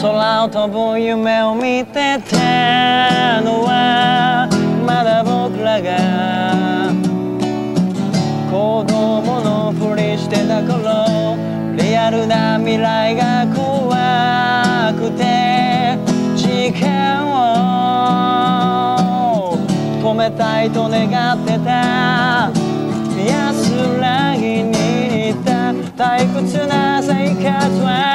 空を飛ぶ夢を見てたのはまだ僕らが子供のふりしてた頃リアルな未来が怖くて時間を止めたいと願ってた。安らぎに似た退屈な生活は